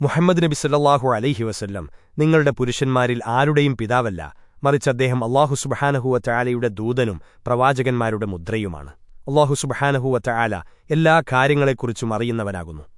മുഹമ്മദ് നബി സല്ലാഹു അലൈഹി വസല്ലം നിങ്ങളുടെ പുരുഷന്മാരിൽ ആരുടെയും പിതാവല്ല മറിച്ച് അദ്ദേഹം അള്ളാഹു സുബഹാനഹുവ ചായാലയുടെ ദൂതനും പ്രവാചകന്മാരുടെ മുദ്രയുമാണ്. അള്ളാഹു സുബഹാനഹുവ ചായാല എല്ലാ കാര്യങ്ങളെക്കുറിച്ചും അറിയുന്നവനാകുന്നു.